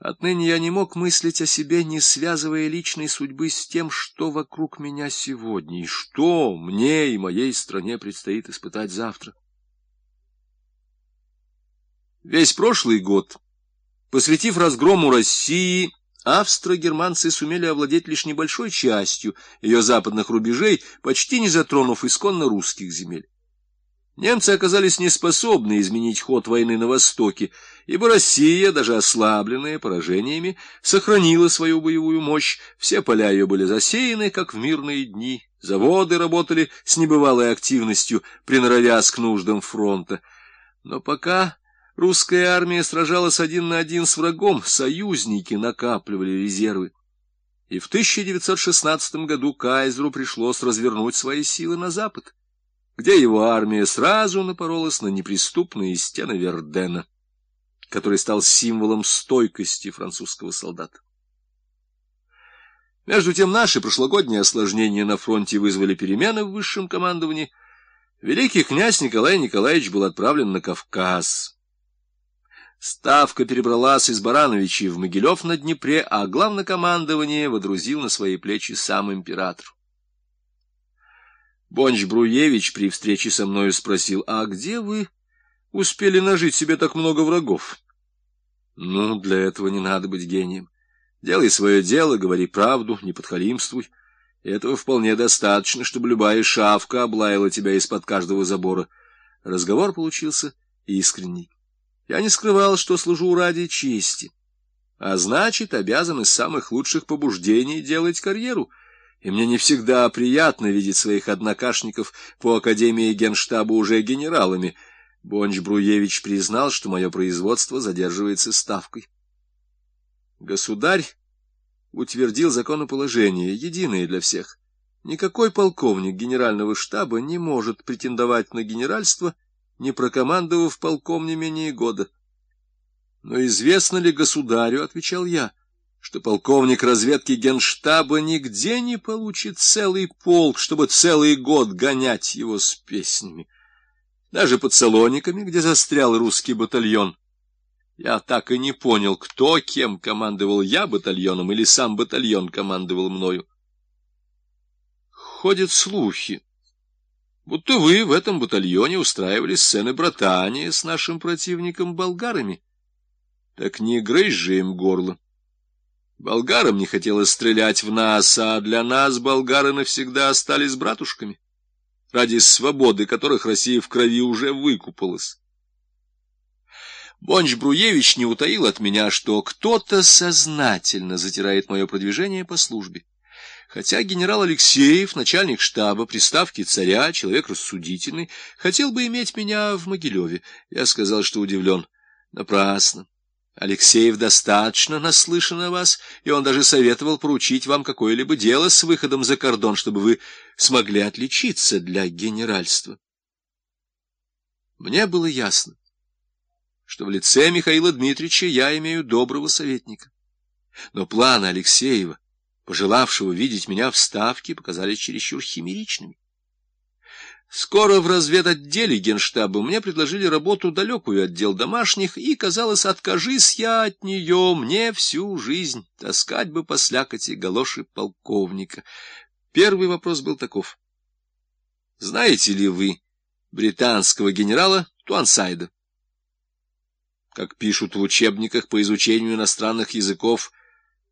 Отныне я не мог мыслить о себе, не связывая личной судьбы с тем, что вокруг меня сегодня, и что мне и моей стране предстоит испытать завтра. Весь прошлый год, посвятив разгрому России, австро-германцы сумели овладеть лишь небольшой частью ее западных рубежей, почти не затронув исконно русских земель. Немцы оказались неспособны изменить ход войны на Востоке, ибо Россия, даже ослабленная поражениями, сохранила свою боевую мощь, все поля ее были засеяны, как в мирные дни, заводы работали с небывалой активностью, приноровясь к нуждам фронта. Но пока русская армия сражалась один на один с врагом, союзники накапливали резервы. И в 1916 году кайзеру пришлось развернуть свои силы на запад где его армия сразу напоролась на неприступные стены Вердена, который стал символом стойкости французского солдата. Между тем наши прошлогодние осложнения на фронте вызвали перемены в высшем командовании. Великий князь Николай Николаевич был отправлен на Кавказ. Ставка перебралась из Барановичей в Могилев на Днепре, а главнокомандование водрузил на свои плечи сам император. Бонч-Бруевич при встрече со мною спросил, а где вы успели нажить себе так много врагов? Ну, для этого не надо быть гением. Делай свое дело, говори правду, не подхалимствуй. Этого вполне достаточно, чтобы любая шавка облаяла тебя из-под каждого забора. Разговор получился искренний. Я не скрывал, что служу ради чести, а значит, обязан из самых лучших побуждений делать карьеру — и мне не всегда приятно видеть своих однокашников по Академии Генштаба уже генералами. Бонч-Бруевич признал, что мое производство задерживается ставкой. Государь утвердил законоположение, единое для всех. Никакой полковник генерального штаба не может претендовать на генеральство, не прокомандовав полком не менее года. Но известно ли государю, — отвечал я, — что полковник разведки генштаба нигде не получит целый полк, чтобы целый год гонять его с песнями. Даже под Салониками, где застрял русский батальон, я так и не понял, кто кем командовал я батальоном или сам батальон командовал мною. Ходят слухи, будто вы в этом батальоне устраивали сцены братания с нашим противником болгарами. Так не грызь же им горло. Болгарам не хотелось стрелять в нас, а для нас болгары навсегда остались братушками, ради свободы которых Россия в крови уже выкупалась. Бонч Бруевич не утаил от меня, что кто-то сознательно затирает мое продвижение по службе. Хотя генерал Алексеев, начальник штаба, при ставке царя, человек рассудительный, хотел бы иметь меня в Могилеве. Я сказал, что удивлен. Напрасно. Алексеев достаточно наслышан о вас, и он даже советовал поручить вам какое-либо дело с выходом за кордон, чтобы вы смогли отличиться для генеральства. Мне было ясно, что в лице Михаила Дмитриевича я имею доброго советника. Но планы Алексеева, пожелавшего видеть меня в Ставке, показались чересчур химеричными. Скоро в разведотделе генштаба мне предложили работу далекую от дел домашних, и, казалось, откажись я от нее, мне всю жизнь таскать бы по слякоти галоши полковника. Первый вопрос был таков. Знаете ли вы британского генерала Туансайда? Как пишут в учебниках по изучению иностранных языков,